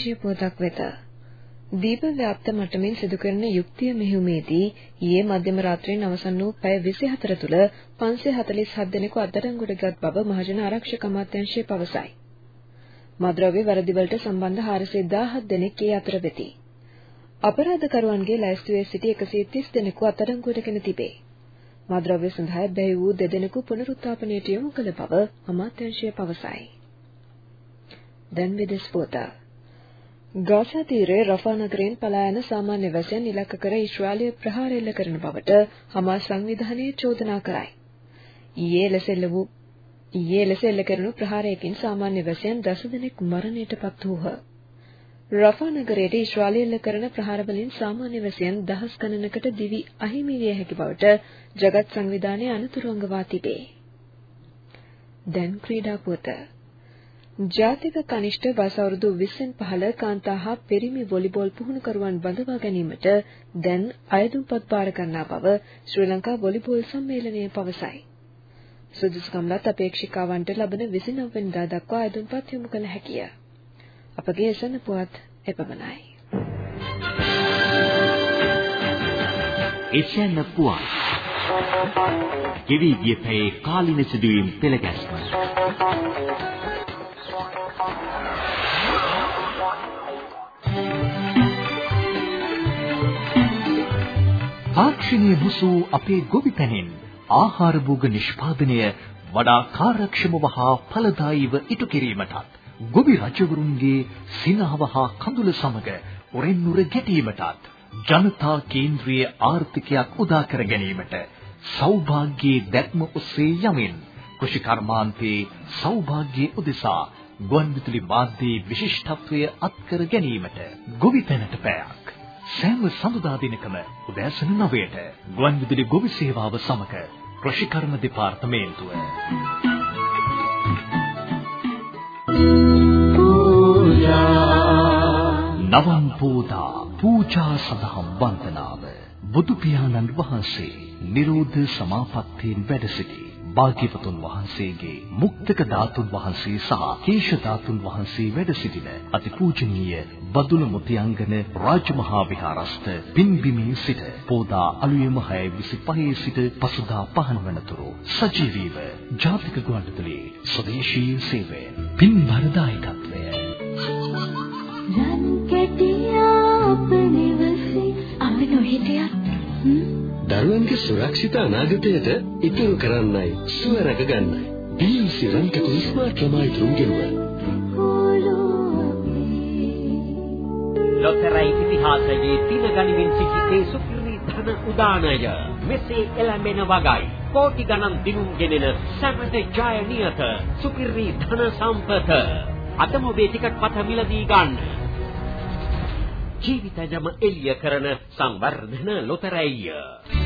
දේශීය පොතක් වෙත දීප ව්‍යාප්ත මට්ටමින් සිදු කරන යුක්තිය මෙහෙයුමේදී ඊයේ මධ්‍යම රාත්‍රියෙන් අවසන් වූ පැය 24 තුළ 547 දෙනෙකු අත්අඩංගුවටගත් බව මහජන ආරක්ෂක අමාත්‍යාංශය පවසයි. මද්‍රව්‍ය වැරදි වලට සම්බන්ධ 417 දෙනෙක් ඒ අතර වෙති. අපරාධකරුවන්ගේ ලැයිස්තුවේ සිටි 130 දෙනෙකු අත්අඩංගුවටගෙන තිබේ. මද්‍රව්‍ය සඳහා බැහැ වූ දෙදෙනෙකු පුනරුත්ථාපනයට යොමු කළ බව අමාත්‍යාංශය පවසයි. දැන් විදෙස් පොත. ගාසා තීරයේ රෆා නගරයෙන් පලා යන සාමාන්‍ය වැසියන් ඉලක්ක කර ඊශ්‍රායලය ප්‍රහාර එල්ල කරන බවට හමාස් සංවිධානයේ චෝදනා කරයි. ඊයේ ලෙසෙල්ල වූ ඊයේ ලෙස එල්ල කරනු ප්‍රහාරයකින් සාමාන්‍ය වැසියන් දසදෙනෙක් මරණයට පත් වූහ. රෆා නගරයේ ඊශ්‍රායලය එල්ල කරන ප්‍රහාර වලින් සාමාන්‍ය වැසියන් දහස් ගණනකට දිවි අහිමි විය හැකි බවට ජගත් සංවිධානයේ අනතුරු අංගවා තිබේ. දැන් ක්‍රීඩා පුවත ජාතික කනිෂ්ඨ වයස අවුරුදු 20න් පහළ කාන්තා හා පිරිමි වොලිබෝල් පුහුණුකරුවන් බඳවා ගැනීමට දැන් අයදුම්පත් බාර ගන්නා බව ශ්‍රී ලංකා වොලිබෝල් සම්මේලනය පවසයි. සුදුසුකම්ලත් අපේක්ෂිකාවන්ට ලබන 29 වෙනිදා දක්වා අයදුම්පත් යොමු කළ හැකිය. අපගේ එසන පුවත් එපමණයි. එසන පුවත් ගෙවි ගිය පැයේ කාලින සිදුවීම් පෙළ ගැස්ම තාක්ෂණීය මුසු අපේ ගොවිතැනින් ආහාර භෝග නිෂ්පාදනය වඩා කාර්යක්ෂමව හා ඵලදායීව ඉටු කිරීමටත් ගොවි රජවරුන්ගේ සිනහව හා කඳුල සමග උරෙන්නුර ගැටීමටත් ජනතා කේන්ද්‍රීය ආර්ථිකයක් උදා කර ගැනීමට සෞභාග්‍යයේ දැක්ම ඔස්සේ යමින් කෘෂි කර්මාන්තයේ සෞභාග්‍යයේ උදෙසා ගුවන්විදුලි මාධ්‍යයේ විශිෂ්ටත්වය අත්කර ගැනීමට ගොවිතැනට පෑයක් සෑම සඳුදා දිනකම උදෑසන 9ට ගුවන්විදුලි ගොවි සේවාව සමග කෘෂිකර්ම දෙපාර්තමේන්තුව. නවම් පෝදා පූජා සඳහා වන්දනාව බුදු පියාණන් වහන්සේ නිරෝධ සමාපත්තියෙන් වැඩ සිටි භාග්‍යවතුන් වහන්සේගේ මුක්තක ධාතුන් වහන්සේ සහ කේශ ධාතුන් වහන්සේ වැඩ සිටින අතිපූජනීය බදුල මුතියංගන රාජමහා විහාරස්ත පින්බිමේ සිට පෝදා අලුයම 6:25 සිට පසුදා පහන වනතුරු සජීවීව ජාතික ගුවන්විදුලියේ ස්වදේශීය සේවය පින්බර දායකත්වය රන් කැටියා අප නිවසේ අපි නොහිටියත් දරුවන්ගේ සුරක්ෂිත අනාගතයට ඉතුරු කරන්නයි සුව රැකගන්නයි. BMC රන්කතු ස්මාර්ට් ළමයි තුන්ගෙනුව. ලොතරැයි ඉතිහාසයේ තින ගනිමින් සිටි ඒ සුපිරි ධන උදානය මෙසේ එළඹෙන වගයි. කෝටි ගණන් දිනුම් ගෙනෙන සැමට ජය නියත සුපිරි ධන සම්පත. අදම ඔබේ ටිකට් පත මිලදී ගන්න. ජීවිතයම එළිය කරන සංවර්ධන ලොතරැයිය.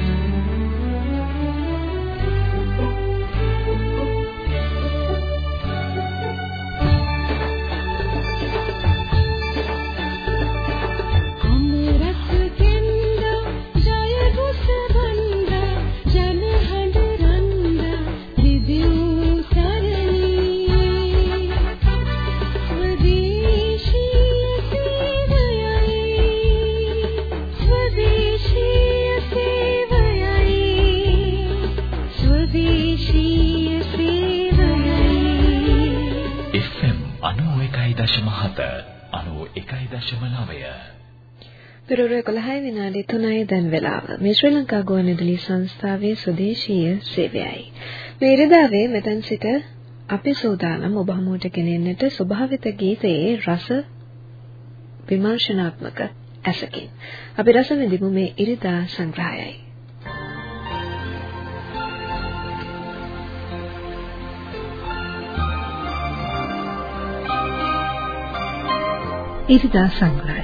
පෙරවරු 11 විනාඩි 3යි දැන් වෙලාව. මේ ශ්‍රී ලංකා ගුවන්විදුලි සංස්ථාවේ ස්වදේශීය සේවයයි. මේ ඉරිදාවේ මෙතෙන් සිට අපි සූදානම් ඔබ හමුවට ගෙනෙන්නට ස්වභාවිත ගීතයේ රස විමර්ශනාත්මක ඇසකින්. අපි රස විඳිමු මේ ඉරිදා සංග්‍රහයයි. ඉරිදා සංග්‍රහය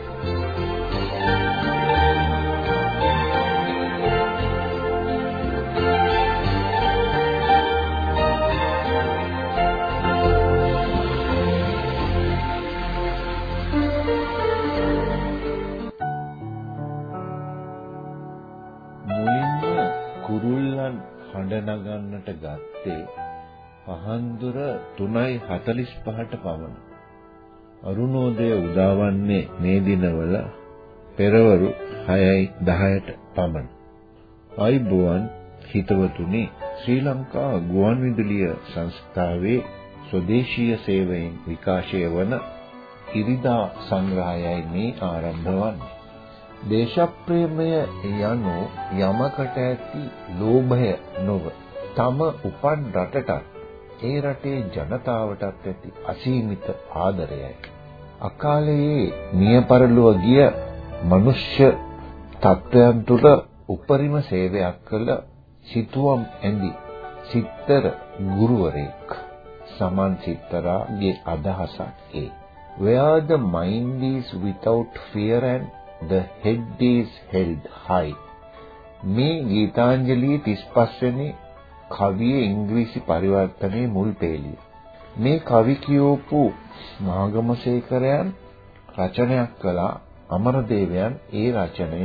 හඬ නගන්නට ගත්තේ පහන්දුර 3:45ට පමණ. අරුණෝදය උදාවන්නේ මේ දිනවල පෙරවරු 6:10ට පමණ. අයිබෝවන් හිතවතුනි ශ්‍රී ලංකා ගුවන්විදුලිය සංස්ථාවේ ස්වදේශීය සේවයෙන් විකාශය වන ඉරිදා සංග්‍රහයයි මේ ආරම්භ වන්නේ. දේශප්‍රේමය යනු යමකට ඇති ලෝභය නොව තම උපන් රටටත් ඒ රටේ ජනතාවටත් ඇති අසීමිත ආදරයයි. අකාලයේ මිය පරලොව ගිය මනුෂ්‍ය තත්වයන් තුළ උපරිම සේවයක් කළ සිතුවම් ඇඳි සිත්තර ගුරුවරයෙක් සමන් සිත්තරාගේ අදහසක් ඒ where the mind is without fear and the head is held high මේ ගීතාංජලියේ 35 වෙනි කවියේ ඉංග්‍රීසි පරිවර්තනයේ මුල් පේළිය. මේ කවි කියවපු මාගමසේකරයන් රචනයක් කළා අමරදේවයන් ඒ රචනය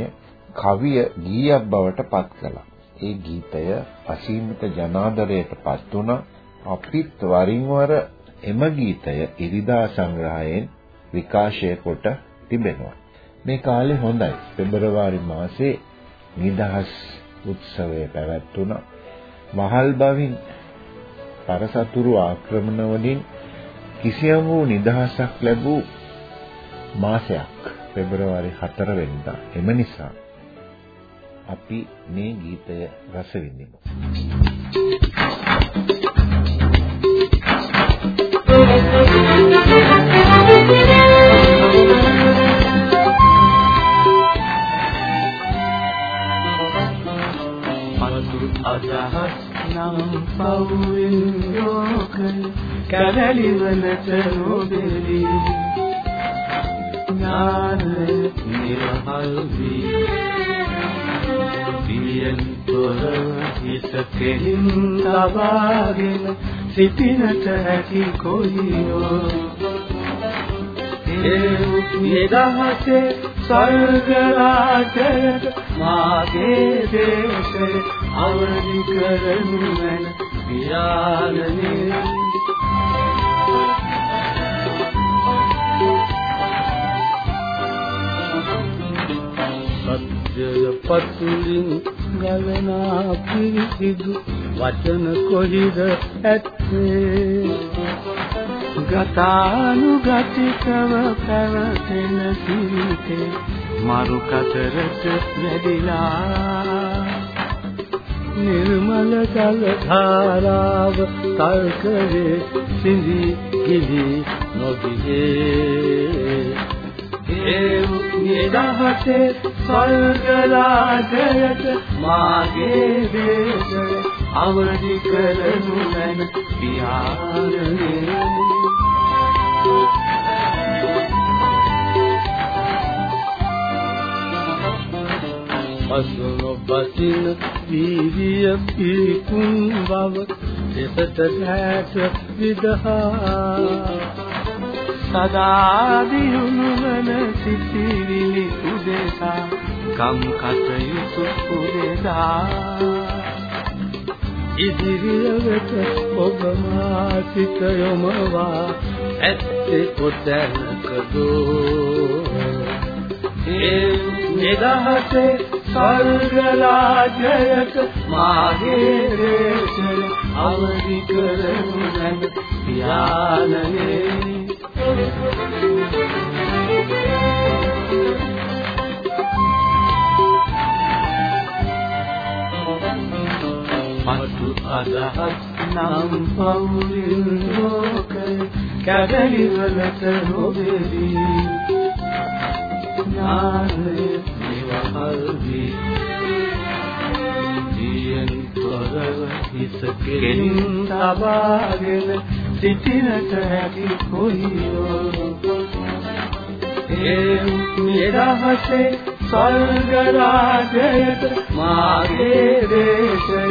කවිය ගීයක් බවට පත් කළා. ඒ ගීතය අසීමිත ජනාදරයට පත් වුණා. අපිත් වරින් වර එම ගීතය ඉරිදා සංග්‍රහයෙන් විකාශය කොට තිබෙනවා. මේ කාලේ හොඳයි. පෙබරවාරි මාසේ නිදහස් උත්සවය පැවැත්වුණා. මහල් බවින් පරසතුරු ආක්‍රමණ වලින් කිසියම් වූ නිදහසක් ලැබූ මාසයක් පෙබරවාරි 4 වෙනිදා. එම නිසා අපි මේ ගීතය රස විඳිමු. නම් පවුවෙන් ලෝකය කැරලිවලට නොබෙරි. ඥානය නිර්හල් වී පියෙන් තොරව හිත කෙලින් ලබාගෙන සිටිනට හැකි කොයියෝ ඒ නිදහසේ ස්වර්ග රාජයට මාගේ දේශය අවදි කරනු මැන පියාණනේ සත්‍යය පතුලින් ගලනා පිරිසිදු වචන කොහිද ඇත්තේ? ගතානුගතිකව පැවතෙන සිරිතේ මරු කතරට වැඩිලා නිර්මල ජල ධාරාව තල්කවේ සිඳි ගිලි නොගියේ ඒ නිදහසේ ස්වර්ගලාජයට මාගේ දේශය අවදි කරනු මැන පියාණනේ අසුන බසින වීර්ය පිකුන් බව දෙසට නැට විදහා. සදා දියුණු වන සිටිවිලි උදෙසා. කම් කටයුතු උදෙසා. ඉදිරියට ඔබ මා සිත යොමවා. ඇත්තේ කොතැනකදෝ? ඒ නිදහසේ ස්වර්ගලාජයට මාගේ දේශය අවදි කරනු නැද පියාණනේ මතු අදහස් නම් පවුලින් ලෝකය කැදලිවලට නොබෙරි ඥානය නිවහල් වී දියෙන් තොරව හිස කෙලින් තබාගෙන සිටිනට හැකි කොයියෝ. ඒ නිදහසේ ස්වර්ග රාජයට මාගේ දේශය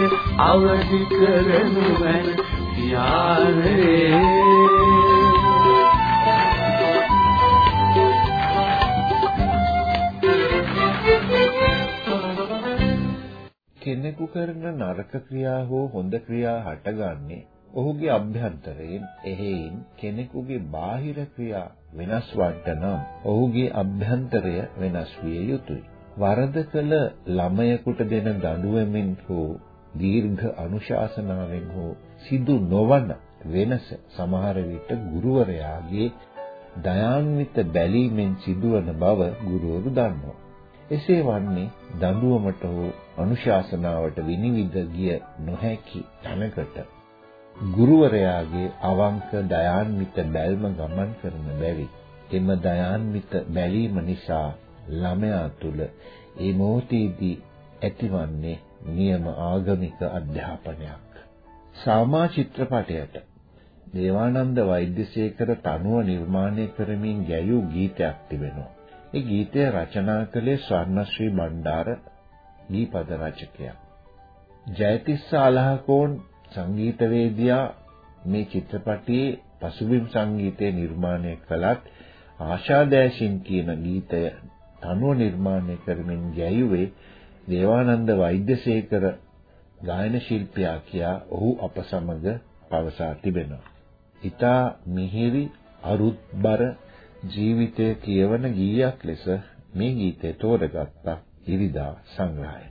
අවදි කරනු මැන පියාණේ. කෙනෙකු කරන නරක ක්‍රියා හෝ හොඳ ක්‍රියා හටගන්නේ ඔහුගේ අභ්‍යන්තරයෙන් එහෙයින් කෙනෙකුගේ බාහිර ක්‍රියා වෙනස් වන්ට නම් ඔහුගේ අභ්‍යන්තරය වෙනස් විය යුතුය. වරද කළ ළමයෙකුට දෙන දඬුවමින් හෝ දීර්ඝ අනුශාසනාවෙන් හෝ සිදු නොවන වෙනස සමහර විට ගුරුවරයාගේ දයාන්විත බැලීමෙන් සිදුවන බව ගුරුවරු දන්නවා. එසේ වන්නේ දඬුවමට හෝ අනුශාසනාවට විනිවිද ගිය නොහැකි තැනකට ගුරුවරයාගේ අවංක දයාන්විත බැල්ම ගමන් කරන බැවි. එම දයාන්විත බැලීම නිසා ළමයා තුළ ඒ මොහොතේදී ඇතිවන්නේ නියම ආගමික අධ්‍යාපනයක්. සාමා චිත්‍රපටයට දේවානන්ද වෛද්‍යසේකර තනුව නිර්මාණය කරමින් ගැයූ ගීතයක් තිබෙනවා. ඒ ගීතය රචනා කළේ ස්වර්ණශ්‍රී බණ්ඩාර ගීපද රචකයා. ජයතිස්ස අලහකෝන් සංගීතවේදියා මේ චිත්‍රපටයේ පසුබිම් සංගීතය නිර්මාණය කළත් ආශා දෑෂින් කියන ගීතය තනුව නිර්මාණය කරමින් ගැයුවේ දේවානන්ද වෛද්‍යසේකර ගායන ශිල්පියා කියා ඔහු අප සමග පවසා තිබෙනවා. ඊතා මිහිරි අරුත්බර ජීවිතය කියවන ගීයක් ලෙස මේ ගීතය තෝරගත්තා ඉරිදා සංග්‍රහය.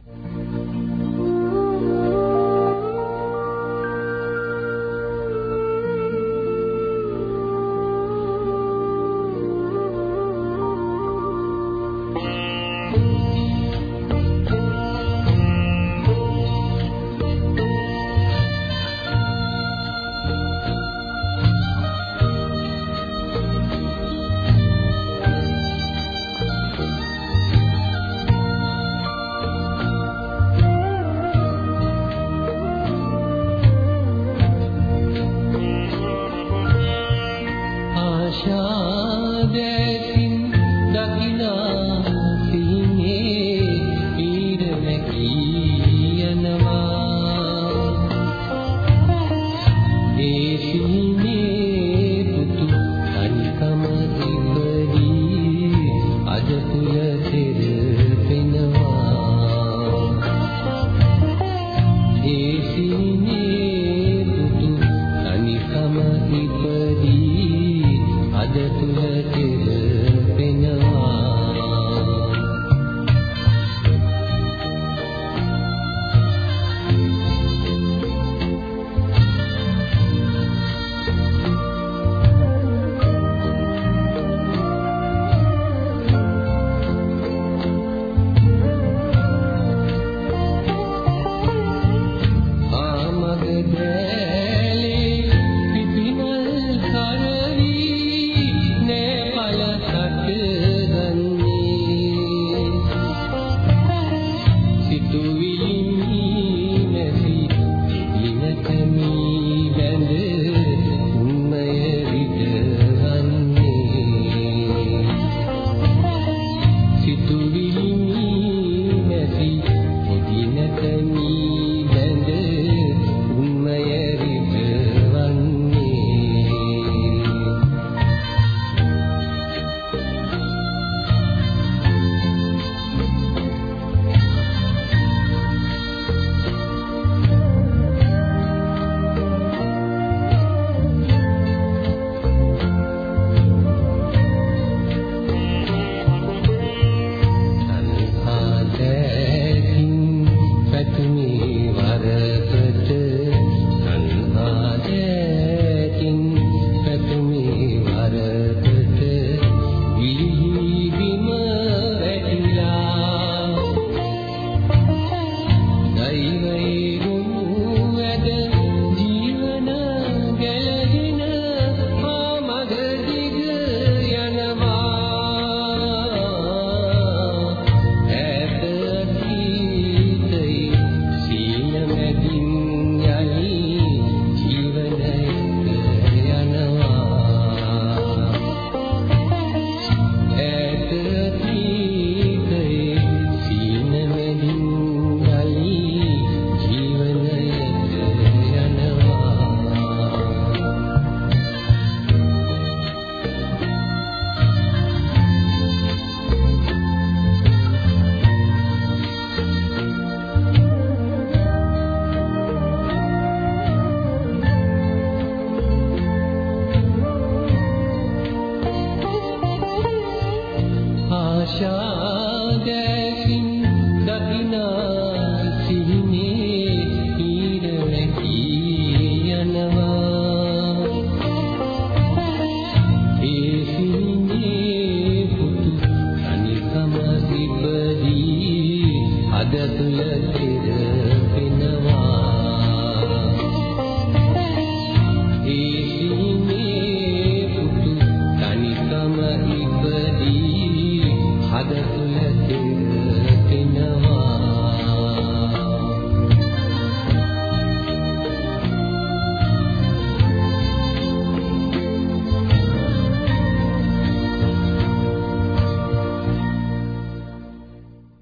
ඉපදී හද තුල තෙරෙනවා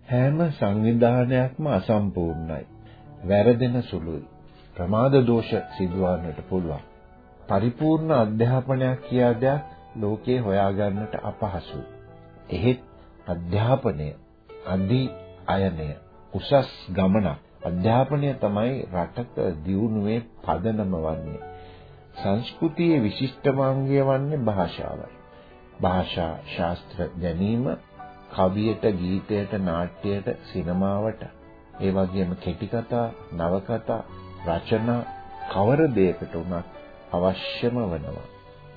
හැම සංවිධානයක්ම අසම්පූර්ණයි. වැරදෙන සුළුයි. ප්‍රමාද දෝෂ සිදුවන්නට පුළුවන්. පරිපූර්ණ අධ්‍යාපනයක් කියා දෙයක් ලෝකේ හොයාගන්නට අපහසුයි. එහෙත් අධ්‍යාපනය අධි අයනය උසස් ගමන අධ්‍යාපනය තමයි රටක දියුණුවේ පදනම වන්නේ. සංස්කෘතියේ විශිෂ්ටමාංගය වන්නේ භාෂාවයි. භාෂා ශාස්ත්‍ර ගැනීම කවියට, ගීතයට, නාට්‍යයට, සිනමාවට, ඒ වගේම කෙටි කතා, නවකතා, රචනා කවර දෙයකට උනත් අවශ්‍යම වෙනවා.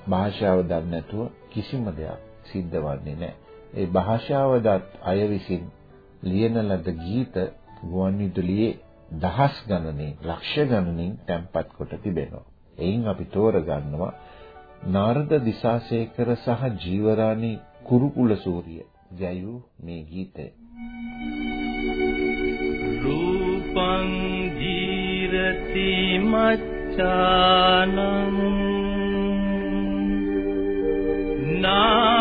භාෂාව දන්නේ නැතුව කිසිම දෙයක් සිද්ධ වෙන්නේ නැහැ. ඒ භාෂාව දත් අය විසින් ලියන ලද ගීත ගුවන්විදුලියේ දහස් ගණනින් ලක්ෂ ගණනින් තැන්පත් කොට තිබෙනවා. එයින් අපි තෝරගන්නවා නාරද දිසාසේකර සහ ජීවරාණි කුරුකුල සූරිය ගැයූ මේ ගීතය. රූපං ජීරති මච්ඡානං නාම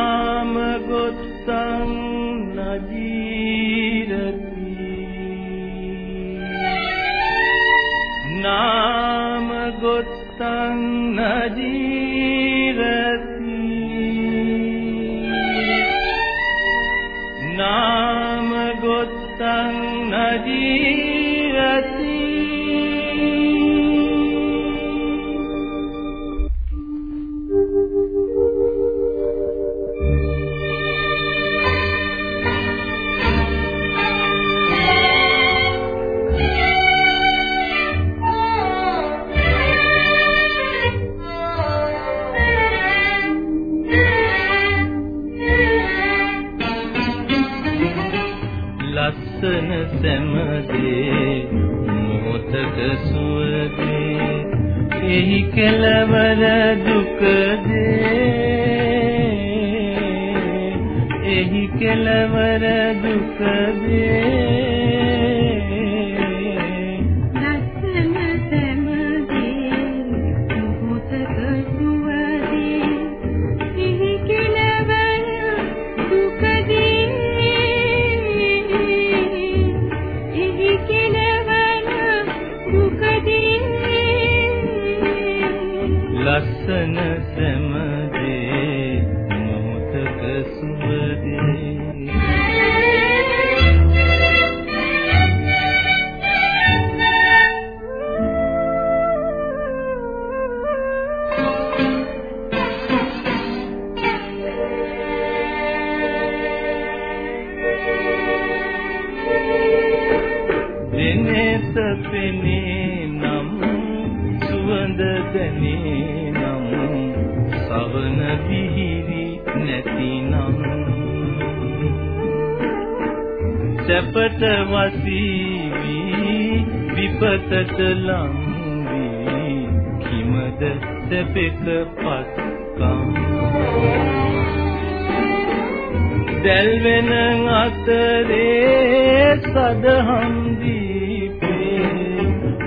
දැල්වෙන අතරේ සදහම් දීපේ.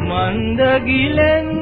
මන්ද ගිලෙන්නේ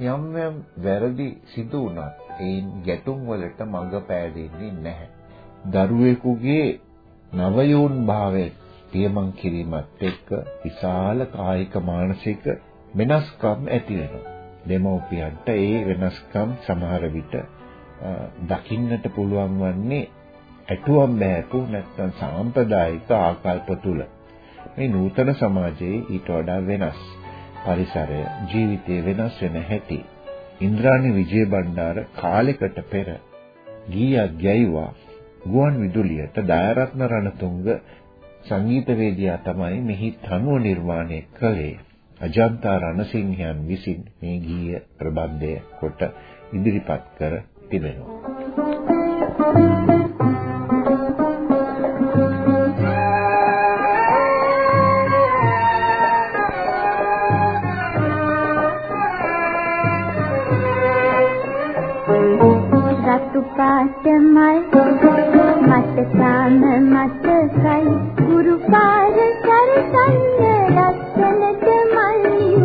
යම් යම් වැරදි සිදු වුණත් ඒන් ගැටුම් වලට මඟ පෑදෙන්නේ නැහැ. දරුවෙකුගේ නවයෝන් භාවය පියමන් කිරීමත් එක්ක විශාල කායික මානසික වෙනස්කම් ඇති වෙනවා. දෙමව්පියන්ට ඒ වෙනස්කම් සමහර විට අ, දකින්නට පුළුවන් වන්නේ ඇටුවම් බෑපු නැත්නම් සාම්ප්‍රදායික ආකල්ප තුල මේ නූතන සමාජයේ ඊට වඩා වෙනස් පරිසරය ජීවිතය වෙනස් වෙන හැටි. ඉන්ද්‍රාණි විජේබණ්ඩාර කාලයකට පෙර ගීයක් ගැයුවා. ගුවන් විදුලියට දයාරත්න රණතුංග සංගීතවේදියා තමයි මෙහි තනුව නිර්මාණය කළේ. අජන්තා රණසිංහයන් විසින් මේ ගීය ප්‍රබන්ධය කොට ඉදිරිපත් කර තිබෙනවා. රතු පාට මල් මට තාම මතකයි ගුරු පාර සරසන්න ලස්සනට මල්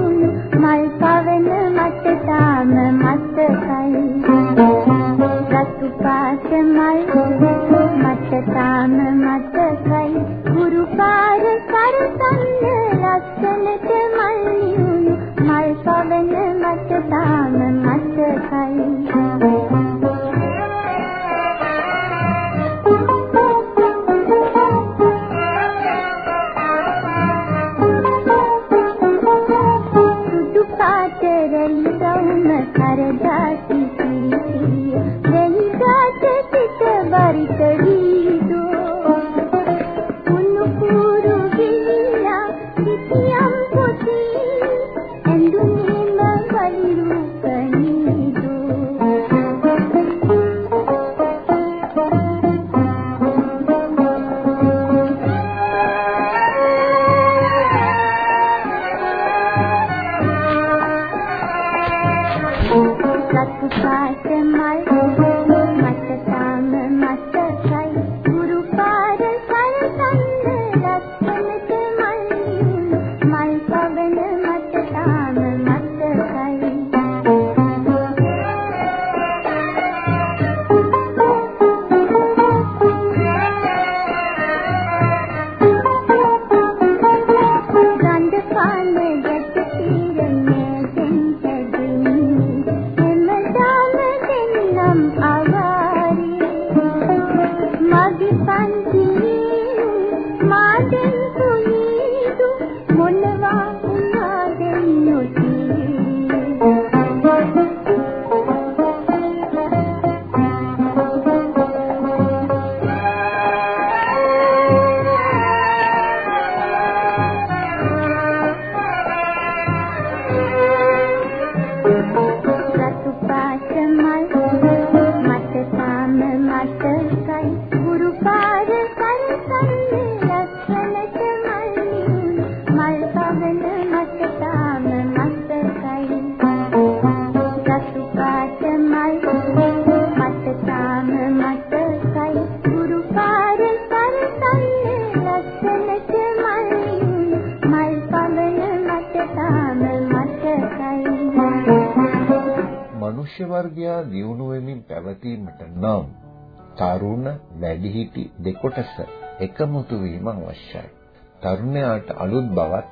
වැඩිහිටි දෙකොටස එකමුතු වීම අවශ්‍යයි. තරුණයාට අලුත් බවත්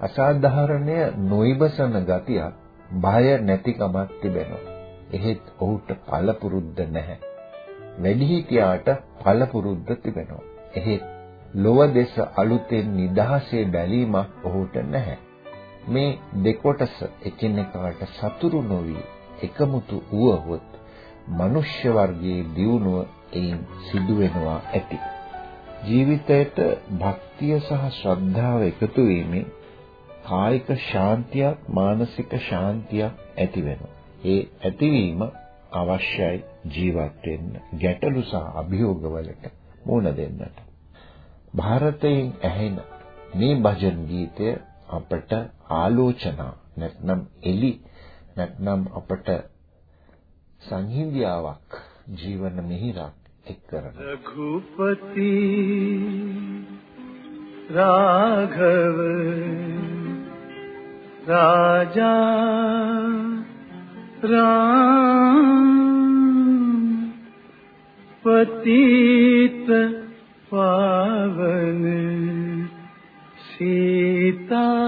අසාධාරණය නොයිබසන ගතියක් භය නැතිකමක් තිබෙනවා. එහෙත් ඔහුට පළපුරුද්ද නැහැ. වැඩිහිටියාට පළපුරුද්ද තිබෙනවා. එහෙත් ලොව දෙස අලුතෙන් නිදහසේ බැලීමක් ඔහුට නැහැ. මේ දෙකොටස එකිනෙකාට සතුරු නොවි එකමුතු වුවහොත් මනුෂ්‍ය වර්ගයේ දියුණුව වශයෙන් සිදු වෙනවා ඇති. ජීවිතයට භක්තිය සහ ශ්‍රද්ධාව එකතු වීමෙන් කායික ශාන්තියක් මානසික ශාන්තියක් ඇති වෙනවා. ඒ ඇතිවීම අවශ්‍යයි ජීවත් වෙන්න ගැටලු සහ අභියෝගවලට මුහුණ දෙන්නට. ಭಾರತයෙන් ඇහෙන මේ භජන් ගීතය අපට ආලෝචනා නැත්නම් එලි නැත්නම් අපට සංහිඳියාවක් ජීවන මිහිරක් එක් කරන रघुपति राघव राजा राम पतित पावन सीताराम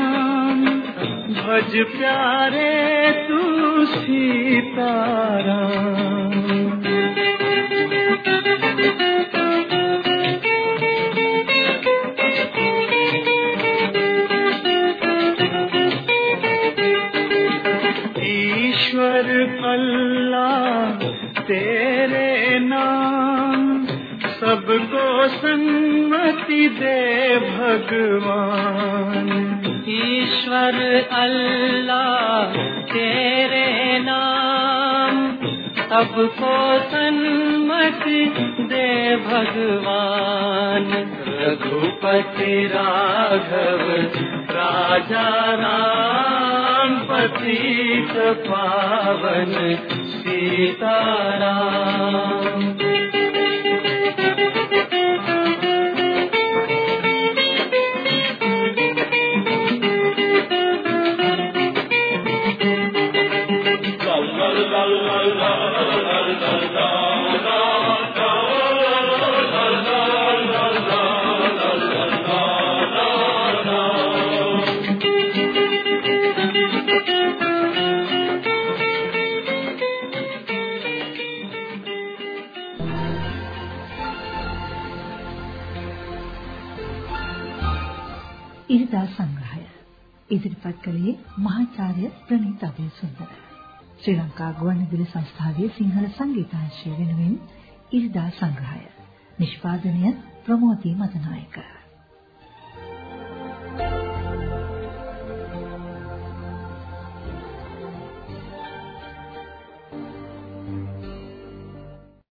भज प्यारे तू सीताराम ईश्वर अल्लाह तेरे नाम सबको सन्मति दे भगवान। सन्मति दे भगवान। रघुपति राघव राजा पतित पावन सीताराम ගාථාවේ සුන්දර ශ්‍රී ලංකා ගුවන්විදුලි සංස්ථාවේ සිංහල සංගීතංශය වෙනුවෙන් ඉරිදා සංග්‍රහය නිෂ්පාදනය ප්‍රමෝදී මතනායක Thank you.